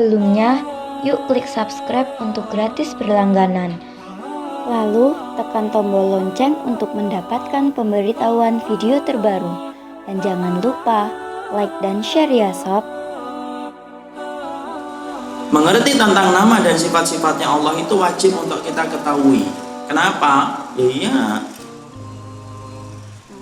Sebelumnya, yuk klik subscribe untuk gratis berlangganan. Lalu, tekan tombol lonceng untuk mendapatkan pemberitahuan video terbaru. Dan jangan lupa like dan share ya sob. Mengerti tentang nama dan sifat-sifatnya Allah itu wajib untuk kita ketahui. Kenapa? Ya iya.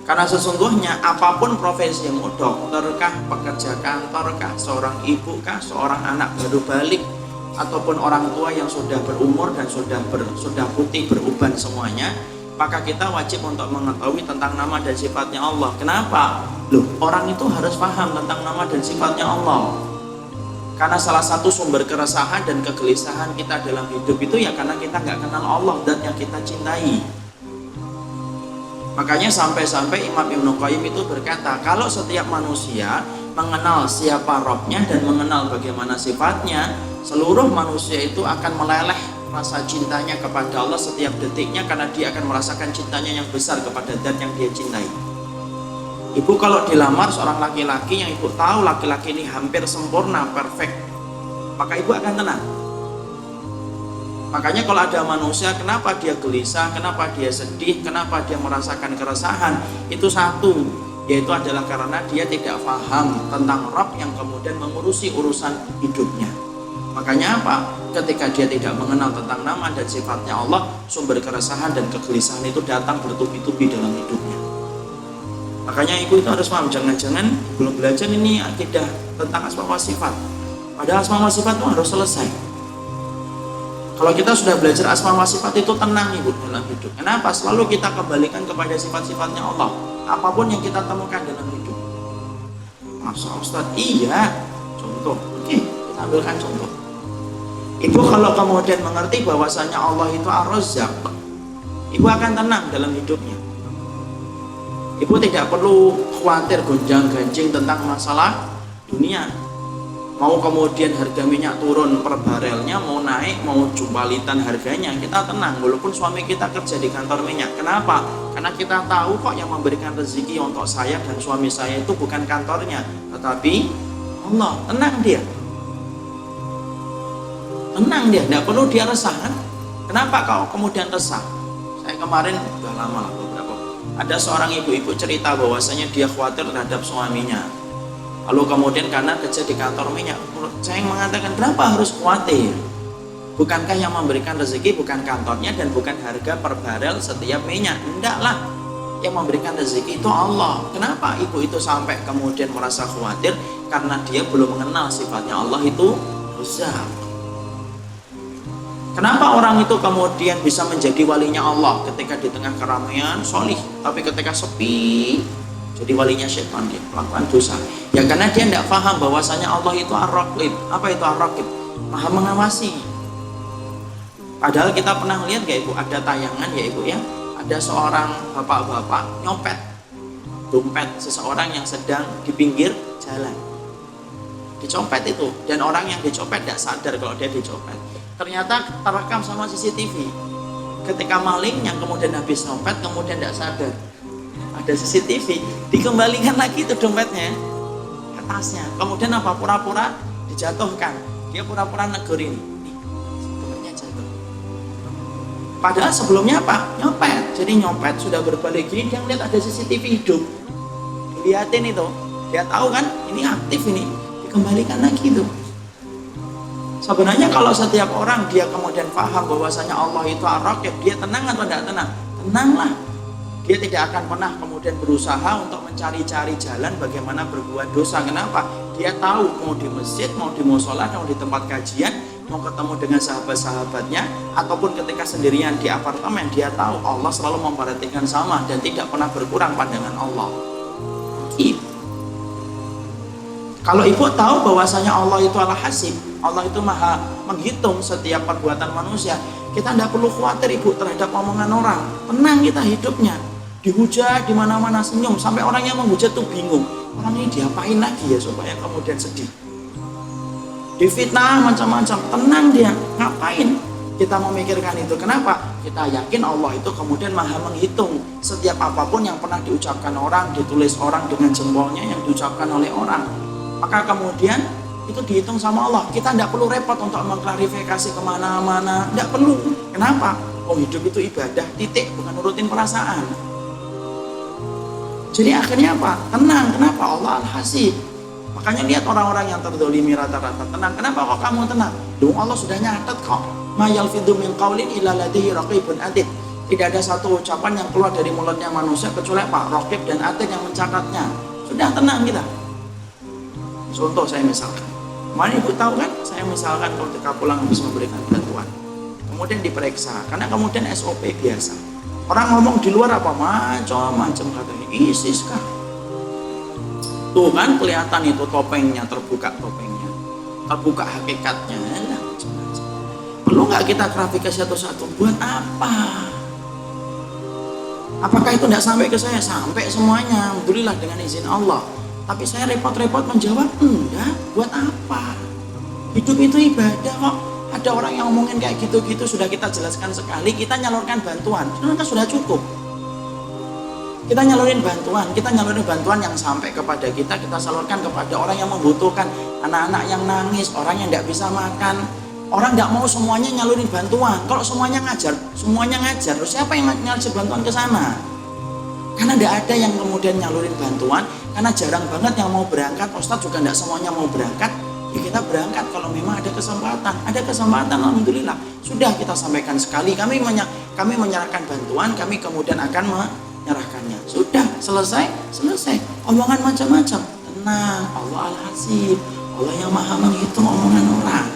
Karena sesungguhnya apa pun profesi profesimu, dokterkah, pekerja kantorkah, seorang ibu kah, seorang anak baru balik, ataupun orang tua yang sudah berumur dan sudah ber, sudah putih beruban semuanya, maka kita wajib untuk mengetahui tentang nama dan sifatnya Allah. Kenapa? Loh, orang itu harus paham tentang nama dan sifatnya Allah. Karena salah satu sumber keresahan dan kegelisahan kita dalam hidup itu ya karena kita nggak kenal Allah dan yang kita cintai. Makanya sampai-sampai Imam Ibn Qayyim itu berkata, kalau setiap manusia mengenal siapa Robnya dan mengenal bagaimana sifatnya, seluruh manusia itu akan meleleh rasa cintanya kepada Allah setiap detiknya karena dia akan merasakan cintanya yang besar kepada zat yang dia cintai. Ibu kalau dilamar seorang laki-laki yang ibu tahu laki-laki ini hampir sempurna, perfect, maka ibu akan tenang Makanya kalau ada manusia, kenapa dia gelisah, kenapa dia sedih, kenapa dia merasakan keresahan, itu satu, yaitu adalah karena dia tidak paham tentang Rob yang kemudian mengurusi urusan hidupnya. Makanya apa? Ketika dia tidak mengenal tentang nama dan sifatnya Allah, sumber keresahan dan kegelisahan itu datang bertubi-tubi dalam hidupnya. Makanya ibu itu harus paham, jangan-jangan belum belajar ini akidah tentang asma wa sifat. Padahal asma wa sifat itu harus selesai kalau kita sudah belajar asma wa sifat itu tenang ibu dalam hidup. Kenapa? Selalu kita kembalikan kepada sifat-sifatnya Allah. Apa pun yang kita temukan dalam hidup. Masa Ustaz? Iya. Contoh. Oke, kita ambilkan contoh. Ibu kalau kemudian mengerti bahwasanya Allah itu ar-razzaq, ibu akan tenang dalam hidupnya. Ibu tidak perlu khawatir gonjang-ganjing tentang masalah dunia mau kemudian harga minyak turun per barelnya mau naik mau jumpalitan harganya kita tenang. Walaupun suami kita kerja di kantor minyak. Kenapa? Karena kita tahu kok yang memberikan rezeki untuk saya dan suami saya itu bukan kantornya. Tetapi Allah tenang dia. Tenang dia tidak perlu dia resah kan? Kenapa kau kemudian resah? Saya kemarin sudah lama beberapa. Ada seorang ibu-ibu cerita bahwasanya dia khawatir terhadap suaminya Lalu kemudian karena kerja di kantor minyak, saya mengatakan kenapa harus khawatir? Bukankah yang memberikan rezeki bukan kantornya dan bukan harga per barel setiap minyak? Tidaklah. Yang memberikan rezeki itu Allah. Kenapa ibu itu sampai kemudian merasa khawatir? Karena dia belum mengenal sifatnya Allah itu Razak. Kenapa orang itu kemudian bisa menjadi walinya Allah ketika di tengah keramaian solih, tapi ketika sepi jadi walinya syaitan dia melakukan dosa. Ya karena dia tidak paham bahwasanya Allah itu ar-raqib. Apa itu ar-raqib? Maha mengawasi. Padahal kita pernah lihat ya ibu? Ada tayangan ya ibu ya. Ada seorang bapak-bapak nyopet. Dompet seseorang yang sedang di pinggir jalan. Dicopet itu. Dan orang yang dicopet tidak sadar kalau dia dicopet. Ternyata terekam sama CCTV ketika maling yang kemudian habis nyopet kemudian tidak sadar ada CCTV dikembalikan lagi itu dompetnya ke tasnya kemudian apa? Pura-pura dijatuhkan. Dia pura-pura negurin dompetnya jatuh. Padahal sebelumnya apa? Nyopet. Jadi nyopet sudah berbalik. Gini dia lihat ada CCTV hidup. Dilihatin itu. Dia tahu kan ini aktif ini. Dikembalikan lagi itu. Sebenarnya kalau setiap orang dia kemudian paham bahwasanya Allah itu ar dia tenang atau tidak tenang? Tenanglah dia tidak akan pernah kemudian berusaha untuk mencari-cari jalan bagaimana berbuat dosa. Kenapa? Dia tahu mau di masjid, mau di musola, mau di tempat kajian, mau ketemu dengan sahabat-sahabatnya, ataupun ketika sendirian di apartemen, dia tahu Allah selalu memperhatikan sama dan tidak pernah berkurang pandangan Allah. Ibu. Kalau ibu tahu bahwasanya Allah itu adalah hasib, Allah itu maha menghitung setiap perbuatan manusia, kita tidak perlu khawatir ibu terhadap omongan orang. Tenang kita hidupnya dihujat di mana-mana senyum. Sampai orang yang menghujat tuh bingung. Orang ini diapain lagi ya supaya kemudian sedih? Difitnah macam-macam. Tenang dia. Ngapain kita memikirkan itu? Kenapa? Kita yakin Allah itu kemudian maha menghitung. Setiap apa pun yang pernah diucapkan orang ditulis orang dengan jempolnya yang diucapkan oleh orang. Maka kemudian itu dihitung sama Allah. Kita tidak perlu repot untuk mengklarifikasi ke mana-mana. Tidak perlu. Kenapa? Oh hidup itu ibadah, titik, bukan urutin perasaan. Jadi akhirnya apa? Tenang. Kenapa? Allah al-hasib. Makanya lihat orang-orang yang terdolimi rata-rata tenang. Kenapa kok kamu tenang? Dong Allah sudah nyatet kok. Mayal fidu min qawlin illa raqibun atid. Tidak ada satu ucapan yang keluar dari mulutnya manusia kecuali apa? Raqib dan atid yang mencatatnya. Sudah tenang kita. Contoh saya misalkan. Kemarin ibu tahu kan, saya misalkan ketika pulang habis memberikan bantuan, kemudian diperiksa, karena kemudian SOP biasa. Orang ngomong di luar apa macam-macam katanya, ISIS kah? Tuh kan kelihatan itu topengnya terbuka topengnya, terbuka hakikatnya, macam-macam. Perlu nggak kita klarifikasi satu-satu? Buat apa? Apakah itu tidak sampai ke saya? Sampai semuanya, alhamdulillah dengan izin Allah. Tapi saya repot-repot menjawab, enggak, buat apa? Hidup itu ibadah kok. Ada orang yang ngomongin kayak gitu-gitu, sudah kita jelaskan sekali, kita nyalurkan bantuan. Ternyata sudah cukup. Kita nyalurin bantuan, kita nyalurin bantuan yang sampai kepada kita, kita salurkan kepada orang yang membutuhkan. Anak-anak yang nangis, orang yang tidak bisa makan. Orang tidak mau semuanya nyalurin bantuan. Kalau semuanya ngajar, semuanya ngajar. Terus siapa yang ngajar bantuan ke sana? Karena tidak ada yang kemudian nyalurin bantuan, karena jarang banget yang mau berangkat. Ustadz juga tidak semuanya mau berangkat. Ya kita berangkat kalau memang ada kesempatan. Ada kesempatan, alhamdulillah. Sudah kita sampaikan sekali. Kami menya kami menyerahkan bantuan, kami kemudian akan menyerahkannya. Sudah selesai, selesai. Omongan macam-macam. Tenang, Allah al-hasib. Allah yang maha menghitung omongan orang.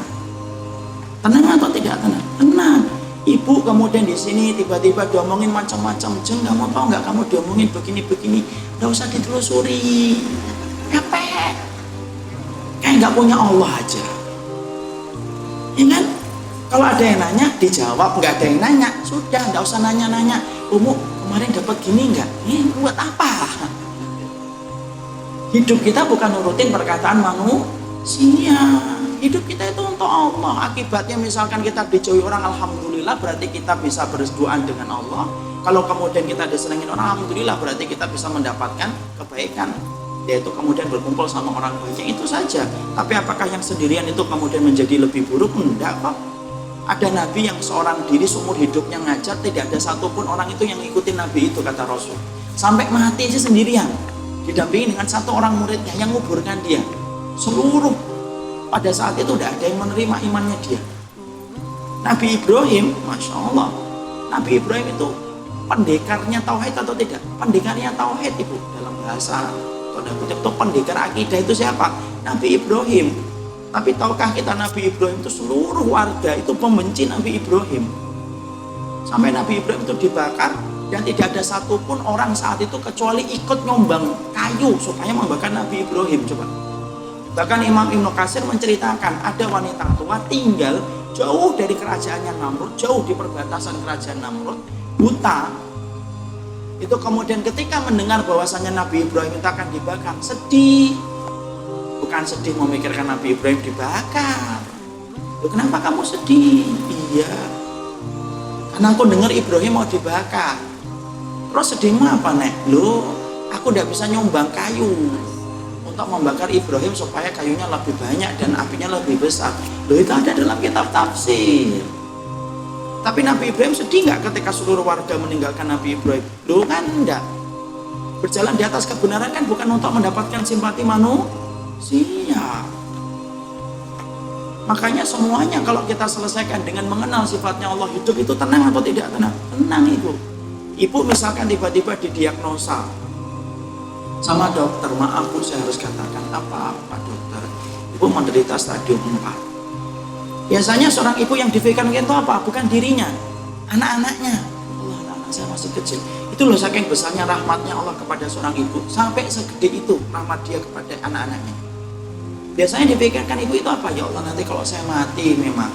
Tenang atau tidak tenang? Tenang. Ibu kemudian di sini tiba-tiba diomongin macam-macam. Jeng, kamu tahu nggak kamu diomongin begini-begini? Nggak usah ditelusuri. Nggak punya Allah aja. Ya kan? Kalau ada yang nanya, dijawab. Nggak ada yang nanya, sudah nggak usah nanya-nanya. Umu kemarin dapat gini nggak? Ini buat apa? Hidup kita bukan nurutin perkataan manusia hidup kita itu untuk Allah akibatnya misalkan kita dijauhi orang Alhamdulillah berarti kita bisa berdoa dengan Allah kalau kemudian kita disenangin orang Alhamdulillah berarti kita bisa mendapatkan kebaikan yaitu kemudian berkumpul sama orang banyak itu saja. Tapi apakah yang sendirian itu kemudian menjadi lebih buruk? Enggak kok ada nabi yang seorang diri seumur hidupnya ngajar tidak ada satupun orang itu yang ikutin nabi itu kata Rasul. Sampai mati aja sendirian didampingi dengan satu orang muridnya yang nguburkan dia. Seluruh pada saat itu tidak ada yang menerima imannya dia. Nabi Ibrahim, masya Allah, Nabi Ibrahim itu pendekarnya tauhid atau tidak? Pendekarnya tauhid ibu dalam bahasa tanda kutip itu pendekar akidah itu siapa? Nabi Ibrahim. Tapi tahukah kita Nabi Ibrahim itu seluruh warga itu pembenci Nabi Ibrahim. Sampai Nabi Ibrahim itu dibakar dan tidak ada satupun orang saat itu kecuali ikut nyombang kayu supaya membakar Nabi Ibrahim coba. Bahkan Imam Ibnu Kasir menceritakan ada wanita tua tinggal jauh dari kerajaannya Namrud, jauh di perbatasan kerajaan Namrud, buta. Itu kemudian ketika mendengar bahwasanya Nabi Ibrahim itu akan dibakar, sedih. Bukan sedih memikirkan Nabi Ibrahim dibakar. Loh, kenapa kamu sedih? Iya. Karena aku dengar Ibrahim mau dibakar. Terus sedihmu apa, Nek? Loh, aku tidak bisa nyumbang kayu untuk membakar Ibrahim supaya kayunya lebih banyak dan apinya lebih besar. Loh itu ada dalam kitab tafsir. Tapi Nabi Ibrahim sedih nggak ketika seluruh warga meninggalkan Nabi Ibrahim? Loh kan enggak. Berjalan di atas kebenaran kan bukan untuk mendapatkan simpati manusia. Makanya semuanya kalau kita selesaikan dengan mengenal sifatnya Allah hidup itu tenang atau tidak tenang? Tenang ibu. Ibu misalkan tiba-tiba didiagnosa sama dokter maaf bu saya harus katakan apa-apa dokter ibu menderita stadium 4 biasanya seorang ibu yang difikirkan itu apa? Bukan dirinya anak-anaknya. Allah anak-anak saya masih kecil. Itu loh saking besarnya rahmatnya Allah kepada seorang ibu. Sampai segede itu rahmat dia kepada anak-anaknya. Biasanya dipikirkan ibu itu apa? Ya Allah nanti kalau saya mati memang.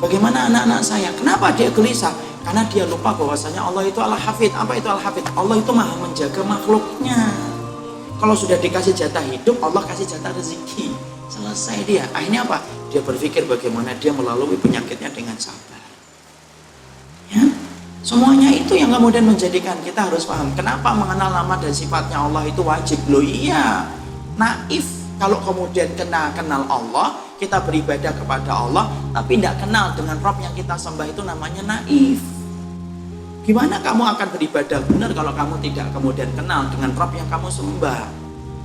Bagaimana anak-anak saya? Kenapa dia gelisah? Karena dia lupa bahwasanya Allah itu Allah hafid apa itu Allah hafid Allah itu maha menjaga makhluknya. Kalau sudah dikasih jatah hidup, Allah kasih jatah rezeki. Selesai dia. Akhirnya apa? Dia berpikir bagaimana dia melalui penyakitnya dengan sabar. Ya, semuanya itu yang kemudian menjadikan kita harus paham kenapa mengenal nama dan sifatnya Allah itu wajib. Loh iya, naif Kalau kemudian kena kenal Allah, kita beribadah kepada Allah, tapi tidak kenal dengan Rob yang kita sembah itu namanya naif. Gimana kamu akan beribadah benar kalau kamu tidak kemudian kenal dengan Rob yang kamu sembah?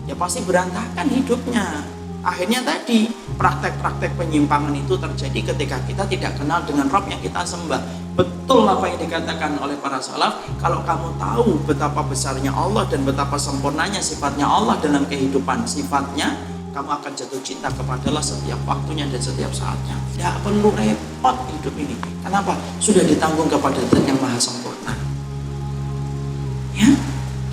Ya pasti berantakan hidupnya. Akhirnya tadi praktek-praktek penyimpangan itu terjadi ketika kita tidak kenal dengan Rob yang kita sembah. Betul apa yang dikatakan oleh para salaf, kalau kamu tahu betapa besarnya Allah dan betapa sempurnanya sifatnya Allah dalam kehidupan sifatnya, kamu akan jatuh cinta kepada Allah setiap waktunya dan setiap saatnya. Tidak perlu repot hidup ini. Kenapa? Sudah ditanggung kepada Tuhan yang maha sempurna. Ya,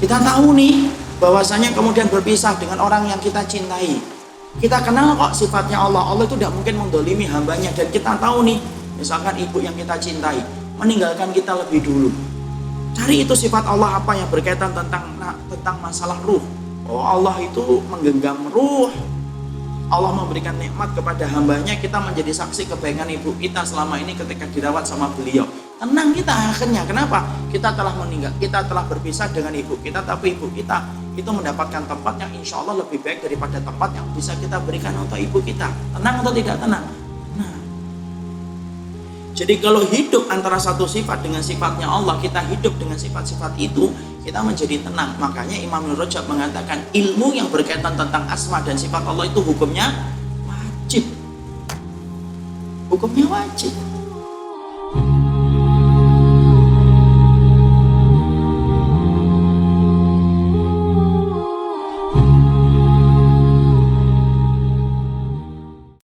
kita tahu nih bahwasanya kemudian berpisah dengan orang yang kita cintai kita kenal kok sifatnya Allah. Allah itu tidak mungkin mendolimi hambanya. Dan kita tahu nih, misalkan ibu yang kita cintai, meninggalkan kita lebih dulu. Cari itu sifat Allah apa yang berkaitan tentang nah, tentang masalah ruh. Oh Allah itu menggenggam ruh. Allah memberikan nikmat kepada hambanya, kita menjadi saksi kebaikan ibu kita selama ini ketika dirawat sama beliau. Tenang kita akhirnya, kenapa? Kita telah meninggal, kita telah berpisah dengan ibu kita, tapi ibu kita itu mendapatkan tempat yang insya Allah lebih baik daripada tempat yang bisa kita berikan untuk ibu kita. Tenang atau tidak tenang? Nah. Jadi kalau hidup antara satu sifat dengan sifatnya Allah, kita hidup dengan sifat-sifat itu, kita menjadi tenang. Makanya Imam Nur Rajab mengatakan ilmu yang berkaitan tentang asma dan sifat Allah itu hukumnya wajib. Hukumnya wajib.